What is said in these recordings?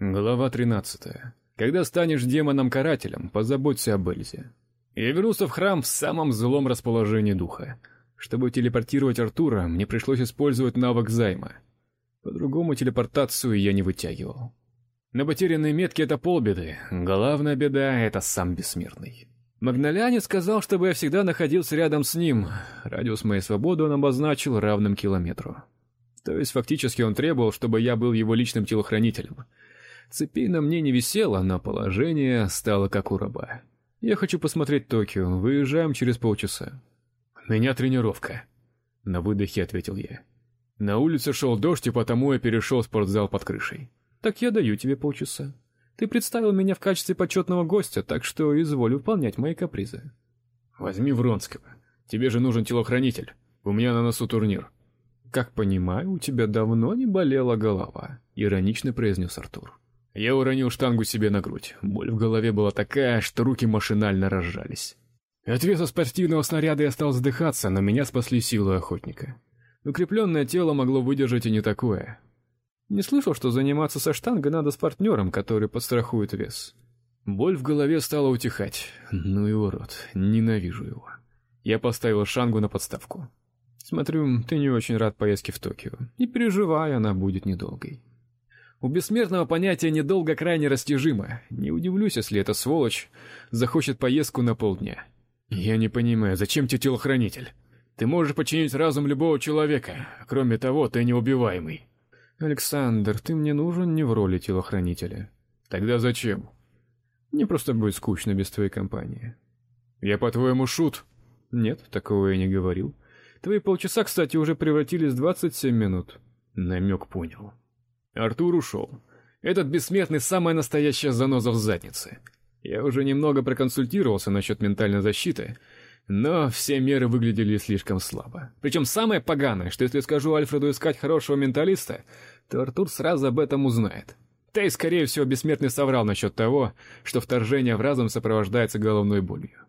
Глава 13. Когда станешь демоном-карателем, позаботься об Эльзе. Я вернулся в храм в самом злом расположении духа. Чтобы телепортировать Артура, мне пришлось использовать навык займа. По-другому телепортацию я не вытягивал. На потерянной метке это полбеды, главная беда это сам бессмертный. Магнолянец сказал, чтобы я всегда находился рядом с ним. Радиус моей свободы он обозначил равным километру. То есть фактически он требовал, чтобы я был его личным телохранителем. Цепей на мне не висело, но положение стало как у раба. Я хочу посмотреть Токио. Выезжаем через полчаса. У меня тренировка, на выдохе ответил я. На улице шел дождь, и потому я перешел в спортзал под крышей. Так я даю тебе полчаса. Ты представил меня в качестве почетного гостя, так что изволь выполнять мои капризы. Возьми Вронского. Тебе же нужен телохранитель. У меня на носу турнир. Как понимаю, у тебя давно не болела голова, иронично произнес Артур. Я уронил штангу себе на грудь. Боль в голове была такая, что руки машинально разжались. От веса спортивного снаряда я стал задыхаться, но меня спасли силы охотника. Укрепленное тело могло выдержать и не такое. Не слышал, что заниматься со штангой надо с партнером, который подстрахует вес. Боль в голове стала утихать. Ну и урод, ненавижу его. Я поставил шангу на подставку. Смотрю, ты не очень рад поездке в Токио. Не переживай, она будет недолгой. У бессмертного понятие недолго крайне растяжимо. Не удивлюсь, если эта сволочь захочет поездку на полдня. Я не понимаю, зачем тебе телохранитель? Ты можешь подчинить разум любого человека. Кроме того, ты неубиваемый. Александр, ты мне нужен не в роли телохранителя. Тогда зачем? Мне просто будет скучно без твоей компании. Я по-твоему шут? Нет, такого я не говорил. Твои полчаса, кстати, уже превратились в двадцать семь минут. Намек понял. Артур ушел. Этот бессмертный самая настоящая заноза в заднице. Я уже немного проконсультировался насчет ментальной защиты, но все меры выглядели слишком слабо. Причем самое поганое, что если скажу Альфреду искать хорошего менталиста, то Артур сразу об этом узнает. Да и скорее всего бессмертный соврал насчет того, что вторжение в разум сопровождается головной болью.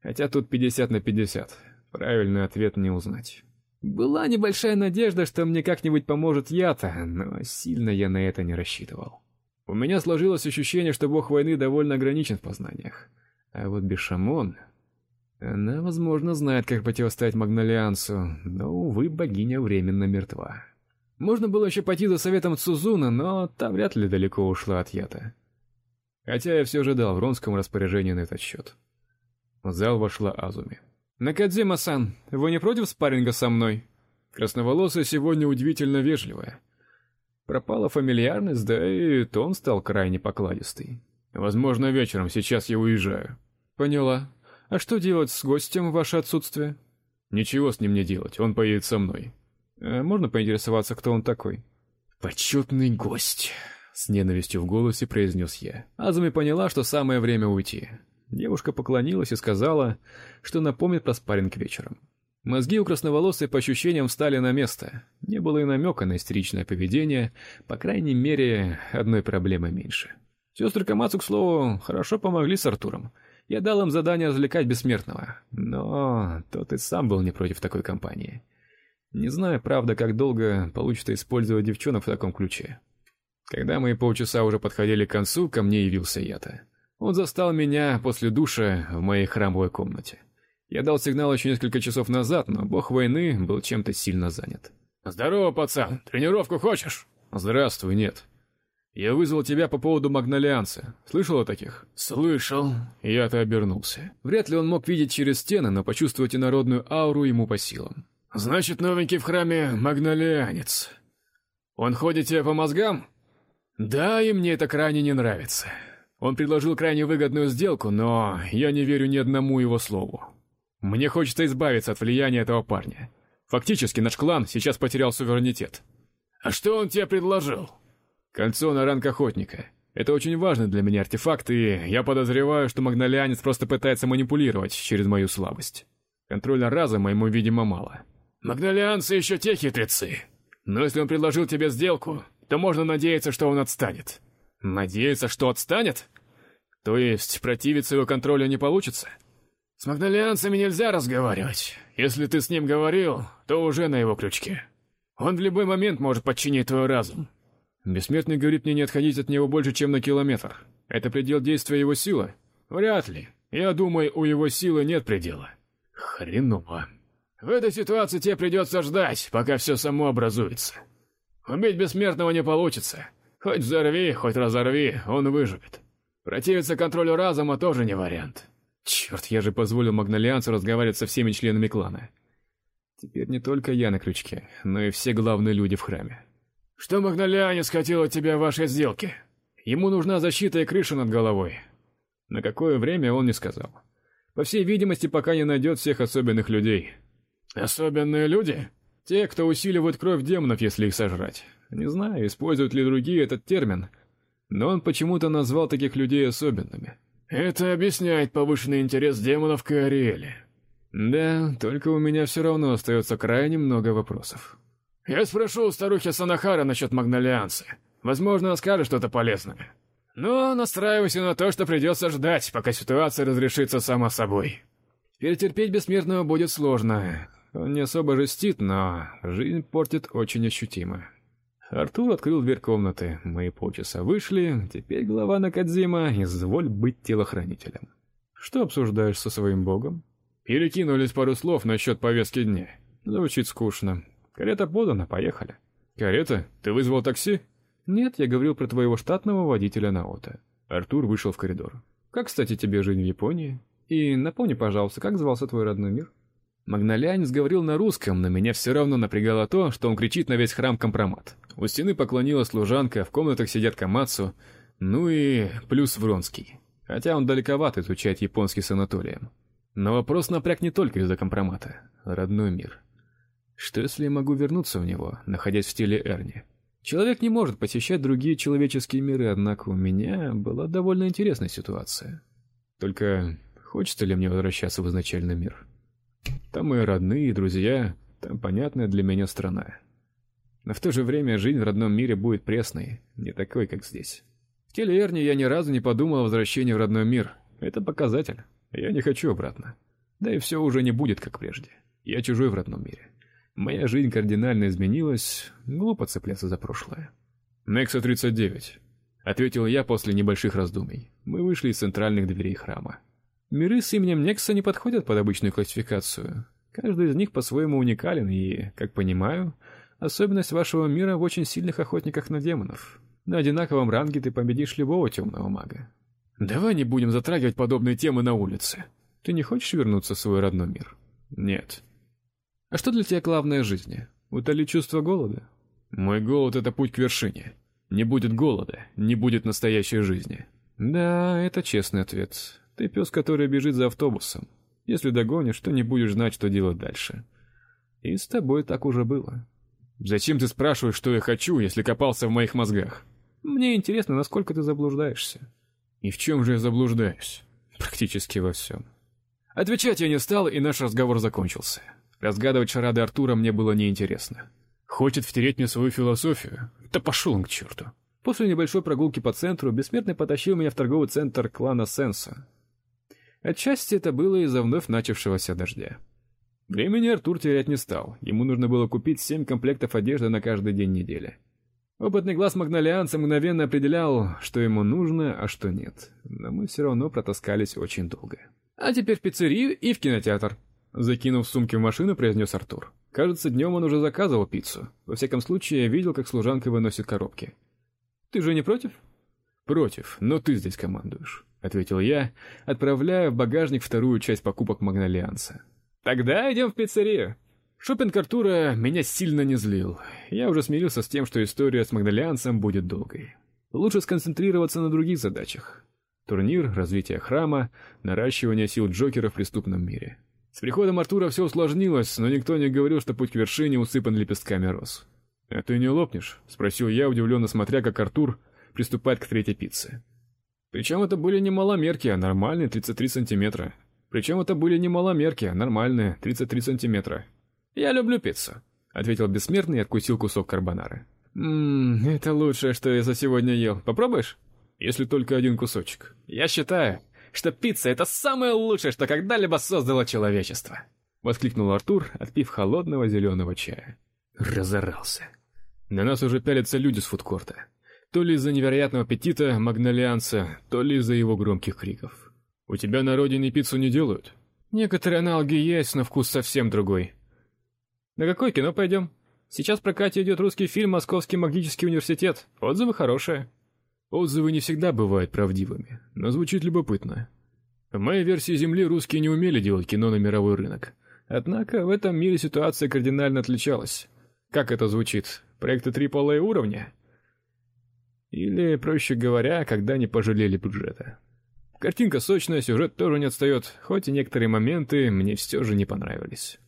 Хотя тут 50 на 50. Правильный ответ не узнать. Была небольшая надежда, что мне как-нибудь поможет Ята, но сильно я на это не рассчитывал. У меня сложилось ощущение, что бог войны довольно ограничен в познаниях. А вот Бешамон, она, возможно, знает, как противостоять Магнолиансу, но увы, богиня временно мертва. Можно было еще пойти за советом Цузуна, но та вряд ли далеко ушла от Ята. Хотя я все же дал Вронскому распоряжение на этот счет. В зал вошла Азуми. Накадзима-сан, вы не против спарринга со мной? Красноволосая сегодня удивительно вежливая. Пропала фамильярность, да и тон стал крайне покладистый. Возможно, вечером, сейчас я уезжаю. Поняла. А что делать с гостем в ваше отсутствие? Ничего с ним не делать, он поедет со мной. А можно поинтересоваться, кто он такой? Почетный гость, с ненавистью в голосе произнес я. Азуми поняла, что самое время уйти. Девушка поклонилась и сказала, что напомнит про спарринг вечером. Мозги у красноволосой по ощущениям встали на место. Не было и намека на истеричное поведение, по крайней мере, одной проблемы меньше. Сестры Камацу, к слову, хорошо помогли с Артуром. Я дал им задание развлекать бессмертного, но тот и сам был не против такой компании. Не знаю, правда, как долго получится использовать девчонок в таком ключе. Когда мои полчаса уже подходили к концу, ко мне явился Ята. Он застал меня после душа в моей храмовой комнате. Я дал сигнал еще несколько часов назад, но бог войны был чем-то сильно занят. Здорово, пацан. Тренировку хочешь? Здравствуй, нет. Я вызвал тебя по поводу Магнолианца. Слышал о таких? Слышал. Я-то обернулся. Вряд ли он мог видеть через стены, но почувствовать инородную ауру ему по силам. Значит, новенький в храме Магнолианец. Он ходит тебе по мозгам? Да, и мне это крайне не нравится. Он предложил крайне выгодную сделку, но я не верю ни одному его слову. Мне хочется избавиться от влияния этого парня. Фактически наш клан сейчас потерял суверенитет. А что он тебе предложил? Кольцо на ранг охотника. Это очень важный для меня артефакт, и я подозреваю, что Магнолианец просто пытается манипулировать через мою слабость. Контроля разума ему, видимо, мало. Магнолианцы еще те хитрецы. Но если он предложил тебе сделку, то можно надеяться, что он отстанет. Надеется, что отстанет? То есть противиться его контролю не получится? С магнолианцами нельзя разговаривать. Если ты с ним говорил, то уже на его крючке. Он в любой момент может подчинить твой разум. Бессмертный говорит мне не отходить от него больше, чем на километр. Это предел действия его силы? Вряд ли. Я думаю, у его силы нет предела. Хреново. В этой ситуации тебе придется ждать, пока все само образуется. Убить бессмертного не получится. Хоть взорви, хоть разорви, он выживет. Противиться контролю разума тоже не вариант. Черт, я же позволил Магнолианцу разговаривать со всеми членами клана. Теперь не только я на крючке, но и все главные люди в храме. Что Магнолианец хотел от тебя в вашей сделке? Ему нужна защита и крыша над головой. На какое время он не сказал. По всей видимости, пока не найдет всех особенных людей. Особенные люди? Те, кто усиливают кровь демонов, если их сожрать. Не знаю, используют ли другие этот термин, но он почему-то назвал таких людей особенными. Это объясняет повышенный интерес демонов к Ариэле. Да, только у меня все равно остается крайне много вопросов. Я спрошу у старухи Санахара насчет Магнолианца. Возможно, она скажет что-то полезное. Но настраивайся на то, что придется ждать, пока ситуация разрешится сама собой. Перетерпеть бессмертного будет сложно. Он не особо жестит, но жизнь портит очень ощутимо. Артур открыл дверь комнаты. Мы полчаса вышли. Теперь глава Накадзима, изволь быть телохранителем. Что обсуждаешь со своим богом? Перекинулись пару слов насчет повестки дня. Звучит скучно. Карета подана, поехали. Карета? Ты вызвал такси? Нет, я говорил про твоего штатного водителя Наота. Артур вышел в коридор. Как, кстати, тебе жизнь в Японии? И напомни, пожалуйста, как звался твой родной мир? Магнолянец говорил на русском, но меня все равно напрягало то, что он кричит на весь храм компромат. У стены поклонилась служанка, в комнатах сидят Камацу, ну и плюс Вронский. Хотя он далековато изучает японский санаторием. Но вопрос напряг не только из-за компромата. Родной мир. Что если я могу вернуться в него, находясь в стиле Эрни? Человек не может посещать другие человеческие миры, однако у меня была довольно интересная ситуация. Только хочется ли мне возвращаться в изначальный мир? Там мои родные и друзья, там понятная для меня страна. Но в то же время жизнь в родном мире будет пресной, не такой, как здесь. В теле Эрни я ни разу не подумал о возвращении в родной мир. Это показатель. Я не хочу обратно. Да и все уже не будет как прежде. Я чужой в родном мире. Моя жизнь кардинально изменилась, глупо цепляться за прошлое. Некса 39, ответил я после небольших раздумий. Мы вышли из центральных дверей храма. Миры с именем Некса не подходят под обычную классификацию. Каждый из них по-своему уникален и, как понимаю, особенность вашего мира в очень сильных охотниках на демонов. На одинаковом ранге ты победишь любого темного мага. Давай не будем затрагивать подобные темы на улице. Ты не хочешь вернуться в свой родной мир? Нет. А что для тебя главное в жизни? Утолить чувство голода? Мой голод это путь к вершине. Не будет голода, не будет настоящей жизни. Да, это честный ответ. Ты пес, который бежит за автобусом. Если догонишь, то не будешь знать, что делать дальше. И с тобой так уже было. Зачем ты спрашиваешь, что я хочу, если копался в моих мозгах? Мне интересно, насколько ты заблуждаешься. И в чем же я заблуждаюсь? Практически во всем. Отвечать я не стал, и наш разговор закончился. Разгадывать шарады Артура мне было неинтересно. Хочет втереть мне свою философию? Да пошел он к черту. После небольшой прогулки по центру Бессмертный потащил меня в торговый центр клана Сенса. Отчасти это было из-за вновь начавшегося дождя. Времени Артур терять не стал. Ему нужно было купить семь комплектов одежды на каждый день недели. Опытный глаз магнолианца мгновенно определял, что ему нужно, а что нет. Но мы все равно протаскались очень долго. А теперь в пиццерию и в кинотеатр, закинув сумки в машину, произнес Артур. Кажется, днем он уже заказывал пиццу. Во всяком случае, я видел, как служанка выносит коробки. Ты же не против? Против, но ты здесь командуешь ответил я, отправляя в багажник вторую часть покупок Магнолианса. Тогда идем в пиццерию. Шопинг Артура меня сильно не злил. Я уже смирился с тем, что история с Магдалианцем будет долгой. Лучше сконцентрироваться на других задачах. Турнир, развитие храма, наращивание сил Джокера в преступном мире. С приходом Артура все усложнилось, но никто не говорил, что путь к вершине усыпан лепестками роз. "А ты не лопнешь?" спросил я, удивленно смотря, как Артур приступает к третьей пицце. Причем это были не маломерки, а нормальные 33 сантиметра. Причем это были не маломерки, а нормальные 33 сантиметра. Я люблю пиццу, ответил бессмертный и откусил кусок карбонары. Мм, это лучшее, что я за сегодня ел. Попробуешь? Если только один кусочек. Я считаю, что пицца это самое лучшее, что когда-либо создало человечество, воскликнул Артур, отпив холодного зеленого чая. Разорался. На нас уже пялятся люди с фудкорта. То ли из-за невероятного аппетита магнолианца, то ли из-за его громких криков. У тебя на родине пиццу не делают? Некоторые аналоги есть, но вкус совсем другой. На какое кино пойдем? Сейчас в прокате идет русский фильм Московский магический университет. Отзывы хорошие. Отзывы не всегда бывают правдивыми, но звучит любопытно. В моей версии Земли русские не умели делать кино на мировой рынок. Однако в этом мире ситуация кардинально отличалась. Как это звучит? Проекты AAA уровня? Или, проще говоря, когда не пожалели бюджета. Картинка сочная, сюжет тоже не отстает, хоть и некоторые моменты мне все же не понравились.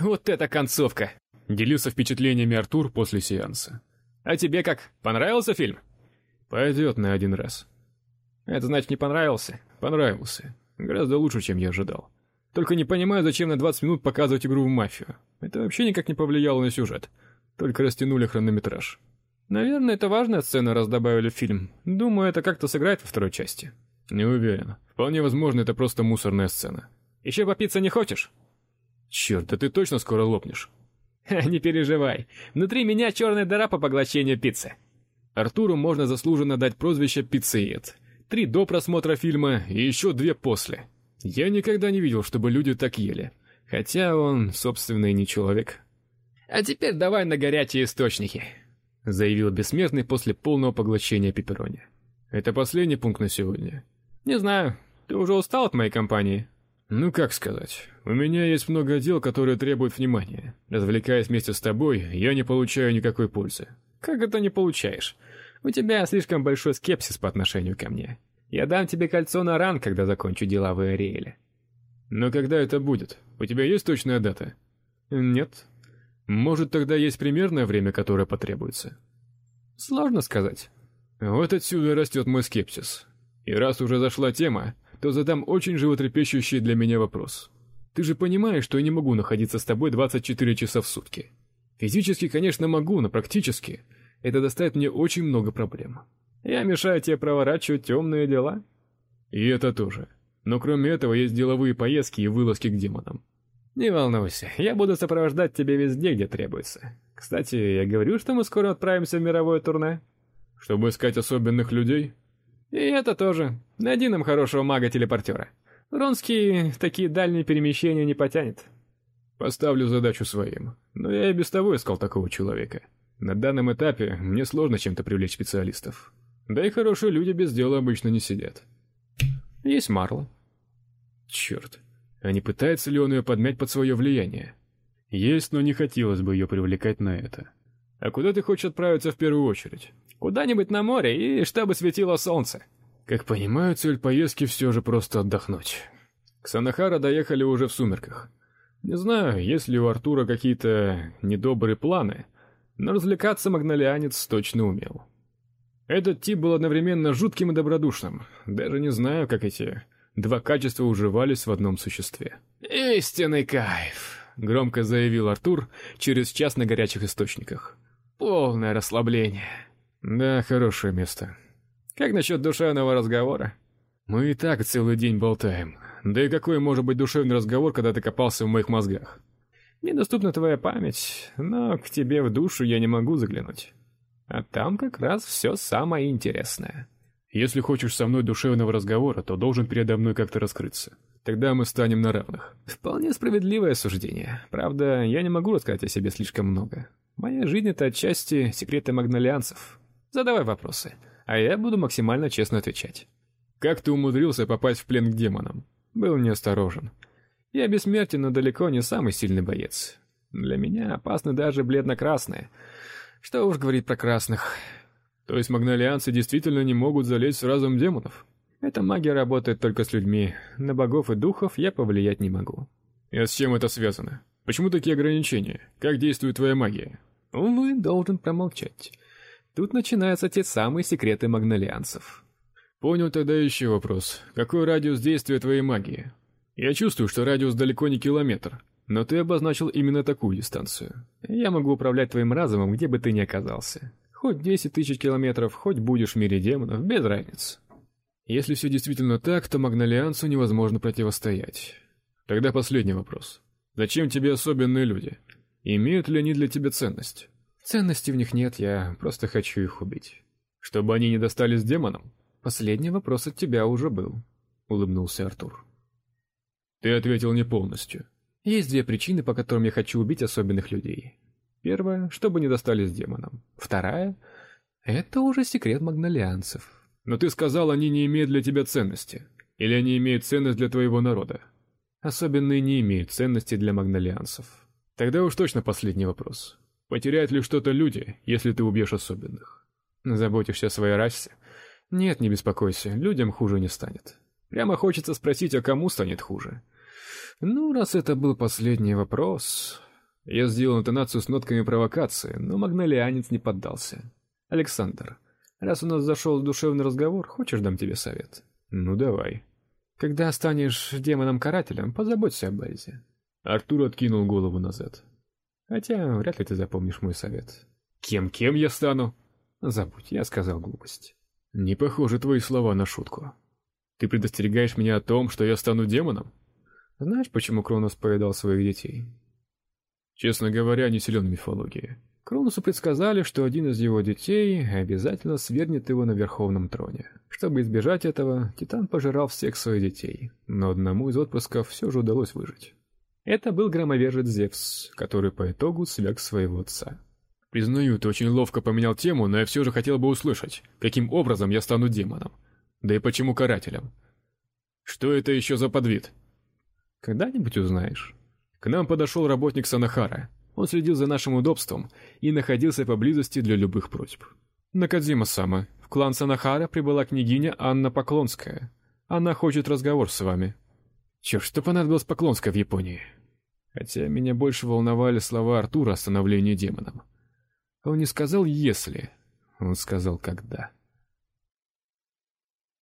Вот это концовка. Делился впечатлениями Артур после сеанса. А тебе как? Понравился фильм? Пойдет на один раз. Это значит, не понравился? Понравился. Гораздо лучше, чем я ожидал. Только не понимаю, зачем на 20 минут показывать игру в мафию. Это вообще никак не повлияло на сюжет. Только растянули хронометраж. Наверное, это важная сцена, раз добавили в фильм. Думаю, это как-то сыграет во второй части. Не уверен. Вполне возможно, это просто мусорная сцена. Еще попиться не хочешь? Черт, да ты точно скоро лопнешь. Не переживай. Внутри меня черная дыра по поглощению пиццы. Артуру можно заслуженно дать прозвище пиццеед. Три до просмотра фильма и еще две после. Я никогда не видел, чтобы люди так ели. Хотя он, собственно, и не человек. А теперь давай на горячие источники, заявил бессмертный после полного поглощения пепперони. Это последний пункт на сегодня. Не знаю. Ты уже устал от моей компании? Ну как сказать? У меня есть много дел, которые требуют внимания. Развлекаясь вместе с тобой, я не получаю никакой пользы. Как это не получаешь? У тебя слишком большой скепсис по отношению ко мне. Я дам тебе кольцо на ран, когда закончу дела в Эриэле. Но когда это будет? У тебя есть точная дата? Нет. Может, тогда есть примерное время, которое потребуется? Сложно сказать. Вот отсюда растет мой скепсис. И раз уже зашла тема, то задам очень животрепещущий для меня вопрос. Ты же понимаешь, что я не могу находиться с тобой 24 часа в сутки. Физически, конечно, могу, но практически это доставит мне очень много проблем. Я мешаю тебе проворачивать темные дела? И это тоже. Но кроме этого есть деловые поездки и вылазки к демонам. Не волнуйся, я буду сопровождать тебя везде, где требуется. Кстати, я говорю, что мы скоро отправимся в мировое турне. Чтобы искать особенных людей? И это тоже. Найди нам хорошего мага-телепортера. Ронский такие дальние перемещения не потянет. Поставлю задачу своим. Но я и без того искал такого человека. На данном этапе мне сложно чем-то привлечь специалистов. Да и хорошие люди без дела обычно не сидят. Есть Марла. Черт. А не пытается ли он ее подмять под свое влияние? Есть, но не хотелось бы ее привлекать на это. А куда ты хочешь отправиться в первую очередь? Куда-нибудь на море и чтобы светило солнце. Как понимаю, цель поездки все же просто отдохнуть. К Санахара доехали уже в сумерках. Не знаю, есть ли у Артура какие-то недобрые планы, но развлекаться магнолианец точно умел. Этот тип был одновременно жутким и добродушным. Даже не знаю, как эти два качества уживались в одном существе. Истинный кайф, громко заявил Артур через час на горячих источниках. Полное расслабление. Да, хорошее место. Как насчет душевного разговора? Мы и так целый день болтаем. Да и какой может быть душевный разговор, когда ты копался в моих мозгах? Недоступна твоя память, но к тебе в душу я не могу заглянуть. А там как раз все самое интересное. Если хочешь со мной душевного разговора, то должен передо мной как-то раскрыться. Тогда мы станем на равных. Вполне справедливое суждение. Правда, я не могу рассказать о себе слишком много. Моя жизнь это отчасти секреты магнолианцев. Задавай вопросы, а я буду максимально честно отвечать. Как ты умудрился попасть в плен к демонам? Был неосторожен. Я бессмертен, но далеко не самый сильный боец. Для меня опасны даже бледно-красные. Что уж говорить про красных. То есть магнолианцы действительно не могут залезть в разум демонов? Эта магия работает только с людьми. На богов и духов я повлиять не могу. И с чем это связано? Почему такие ограничения? Как действует твоя магия? Увы, должен промолчать. Тут начинаются те самые секреты магнолианцев. Понял тогда еще вопрос. Какой радиус действия твоей магии? Я чувствую, что радиус далеко не километр, но ты обозначил именно такую дистанцию. Я могу управлять твоим разумом, где бы ты ни оказался. Хоть десять тысяч километров, хоть будешь в мире демонов, без разницы. Если все действительно так, то Магнолиансу невозможно противостоять. Тогда последний вопрос. Зачем тебе особенные люди? Имеют ли они для тебя ценность? Ценности в них нет, я просто хочу их убить. Чтобы они не достались демонам? Последний вопрос от тебя уже был, улыбнулся Артур. Ты ответил не полностью. Есть две причины, по которым я хочу убить особенных людей. Первая, чтобы не достались демонам. Вторая это уже секрет магнолианцев. Но ты сказал, они не имеют для тебя ценности. Или они имеют ценность для твоего народа? Особенные не имеют ценности для магнолианцев. Тогда уж точно последний вопрос. Потеряют ли что-то люди, если ты убьешь особенных? Заботишься о своей расе? Нет, не беспокойся, людям хуже не станет. Прямо хочется спросить, а кому станет хуже? Ну, раз это был последний вопрос, я сделал интонацию с нотками провокации, но магнолианец не поддался. Александр, раз у нас зашел душевный разговор, хочешь дам тебе совет? Ну давай. Когда станешь демоном-карателем, позаботься об Эльзе. Артур откинул голову назад. Хотя вряд ли ты запомнишь мой совет. Кем-кем я стану? Забудь, я сказал глупость. Не похожи твои слова на шутку. Ты предостерегаешь меня о том, что я стану демоном? Знаешь, почему Кронос поедал своих детей? Честно говоря, не силен в мифологии. Кроносу предсказали, что один из его детей обязательно свергнет его на верховном троне. Чтобы избежать этого, Титан пожирал всех своих детей, но одному из отпрысков все же удалось выжить. Это был громовержец Зевс, который по итогу свяг своего отца. Признаю, ты очень ловко поменял тему, но я все же хотел бы услышать, каким образом я стану демоном. Да и почему карателем? Что это еще за подвид? Когда-нибудь узнаешь. К нам подошел работник Санахара. Он следил за нашим удобством и находился поблизости для любых просьб. Накадзима-сама, в клан Санахара прибыла княгиня Анна Поклонская. Она хочет разговор с вами. Черт, что понадобилось Поклонской в Японии? Хотя меня больше волновали слова Артура о становлении демоном. Он не сказал «если», он сказал «когда».